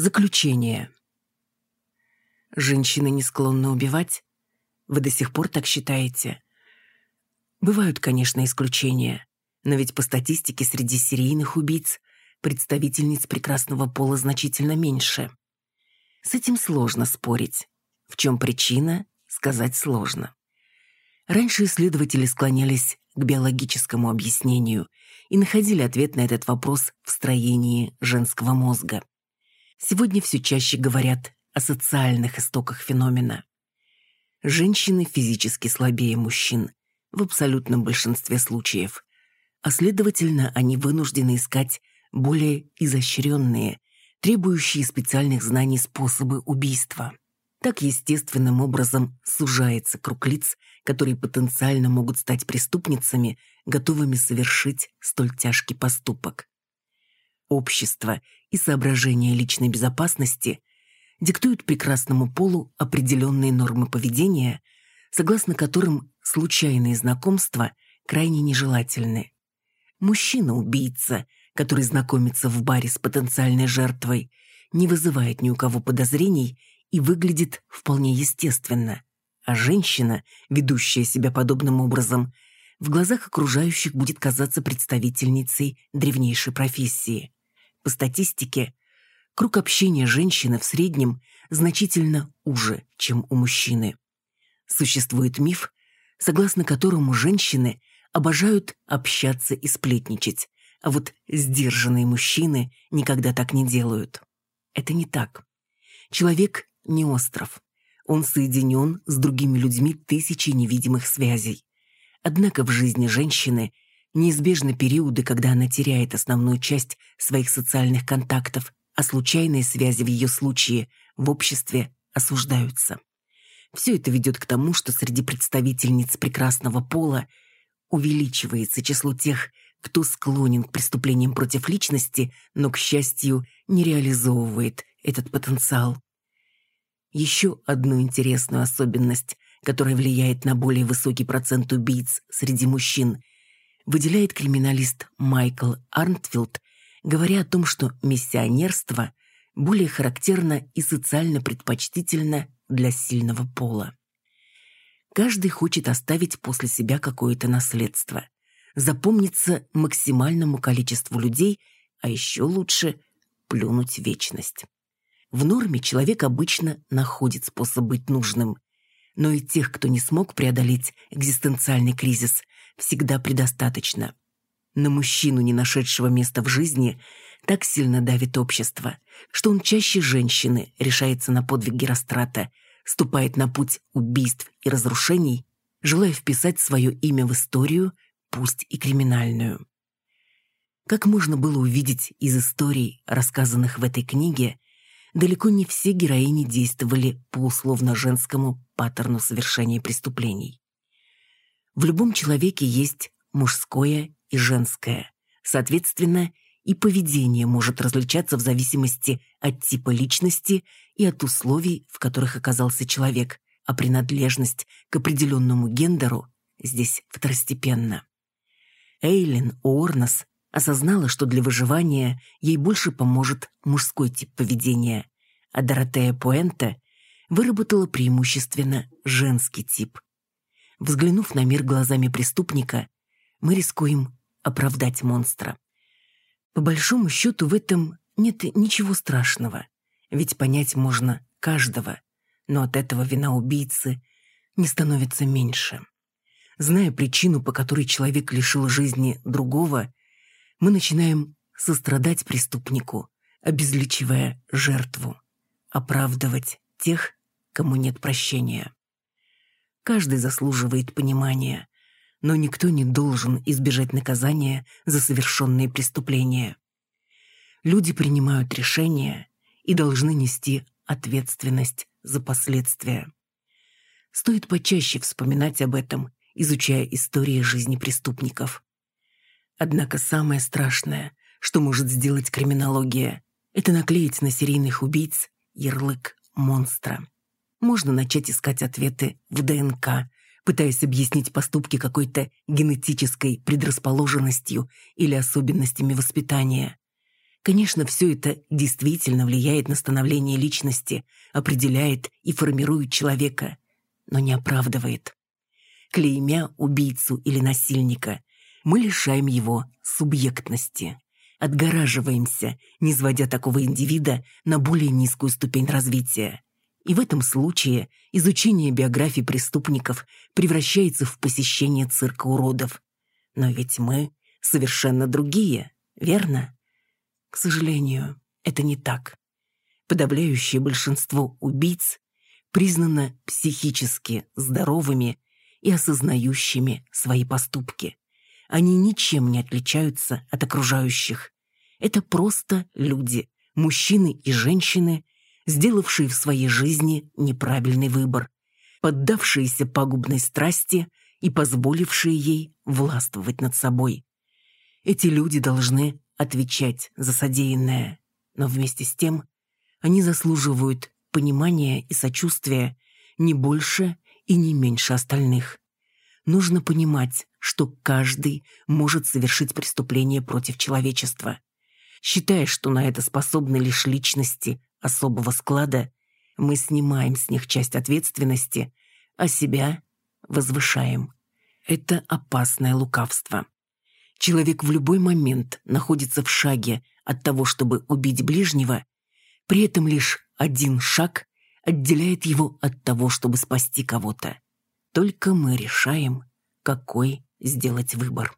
Заключение. Женщины не склонны убивать? Вы до сих пор так считаете? Бывают, конечно, исключения, но ведь по статистике среди серийных убийц представительниц прекрасного пола значительно меньше. С этим сложно спорить. В чем причина, сказать сложно. Раньше исследователи склонялись к биологическому объяснению и находили ответ на этот вопрос в строении женского мозга. Сегодня все чаще говорят о социальных истоках феномена. Женщины физически слабее мужчин в абсолютном большинстве случаев, а следовательно, они вынуждены искать более изощренные, требующие специальных знаний способы убийства. Так естественным образом сужается круг лиц, которые потенциально могут стать преступницами, готовыми совершить столь тяжкий поступок. Общество и соображения личной безопасности диктуют прекрасному полу определенные нормы поведения, согласно которым случайные знакомства крайне нежелательны. Мужчина-убийца, который знакомится в баре с потенциальной жертвой, не вызывает ни у кого подозрений и выглядит вполне естественно. А женщина, ведущая себя подобным образом, в глазах окружающих будет казаться представительницей древнейшей профессии. По статистике, круг общения женщины в среднем значительно уже, чем у мужчины. Существует миф, согласно которому женщины обожают общаться и сплетничать, а вот сдержанные мужчины никогда так не делают. Это не так. Человек не остров. Он соединен с другими людьми тысячей невидимых связей. Однако в жизни женщины неизбежны периоды, когда она теряет основную часть своих социальных контактов, а случайные связи в ее случае в обществе осуждаются. Все это ведет к тому, что среди представительниц прекрасного пола увеличивается число тех, кто склонен к преступлениям против личности, но, к счастью, не реализовывает этот потенциал. Еще одну интересную особенность, которая влияет на более высокий процент убийц среди мужчин, выделяет криминалист Майкл Арнтфилд, говоря о том, что миссионерство более характерно и социально предпочтительно для сильного пола. Каждый хочет оставить после себя какое-то наследство, запомниться максимальному количеству людей, а еще лучше плюнуть вечность. В норме человек обычно находит способ быть нужным, но и тех, кто не смог преодолеть экзистенциальный кризис, всегда предостаточно. На мужчину, не нашедшего места в жизни, так сильно давит общество, что он чаще женщины решается на подвиг Герострата, ступает на путь убийств и разрушений, желая вписать свое имя в историю, пусть и криминальную. Как можно было увидеть из историй, рассказанных в этой книге, далеко не все героини действовали по условно-женскому паттерну совершения преступлений. В любом человеке есть мужское и женское. Соответственно, и поведение может различаться в зависимости от типа личности и от условий, в которых оказался человек, а принадлежность к определенному гендеру здесь второстепенна. Эйлин Уорнес осознала, что для выживания ей больше поможет мужской тип поведения, а Доротея Пуэнте выработала преимущественно женский тип. Взглянув на мир глазами преступника, мы рискуем оправдать монстра. По большому счету в этом нет ничего страшного, ведь понять можно каждого, но от этого вина убийцы не становится меньше. Зная причину, по которой человек лишил жизни другого, мы начинаем сострадать преступнику, обезличивая жертву, оправдывать тех, кому нет прощения. Каждый заслуживает понимания, но никто не должен избежать наказания за совершенные преступления. Люди принимают решения и должны нести ответственность за последствия. Стоит почаще вспоминать об этом, изучая истории жизни преступников. Однако самое страшное, что может сделать криминология, это наклеить на серийных убийц ярлык монстра. Можно начать искать ответы в ДНК, пытаясь объяснить поступки какой-то генетической предрасположенностью или особенностями воспитания. Конечно, все это действительно влияет на становление личности, определяет и формирует человека, но не оправдывает. Клеймя убийцу или насильника, мы лишаем его субъектности. Отгораживаемся, не сводя такого индивида на более низкую ступень развития. И в этом случае изучение биографий преступников превращается в посещение цирка уродов. Но ведь мы совершенно другие, верно? К сожалению, это не так. Подавляющее большинство убийц признано психически здоровыми и осознающими свои поступки. Они ничем не отличаются от окружающих. Это просто люди, мужчины и женщины, сделавшие в своей жизни неправильный выбор, поддавшиеся пагубной страсти и позволившие ей властвовать над собой. Эти люди должны отвечать за содеянное, но вместе с тем они заслуживают понимания и сочувствия не больше и не меньше остальных. Нужно понимать, что каждый может совершить преступление против человечества. Считая, что на это способны лишь личности особого склада, мы снимаем с них часть ответственности, а себя возвышаем. Это опасное лукавство. Человек в любой момент находится в шаге от того, чтобы убить ближнего, при этом лишь один шаг отделяет его от того, чтобы спасти кого-то. Только мы решаем, какой сделать выбор.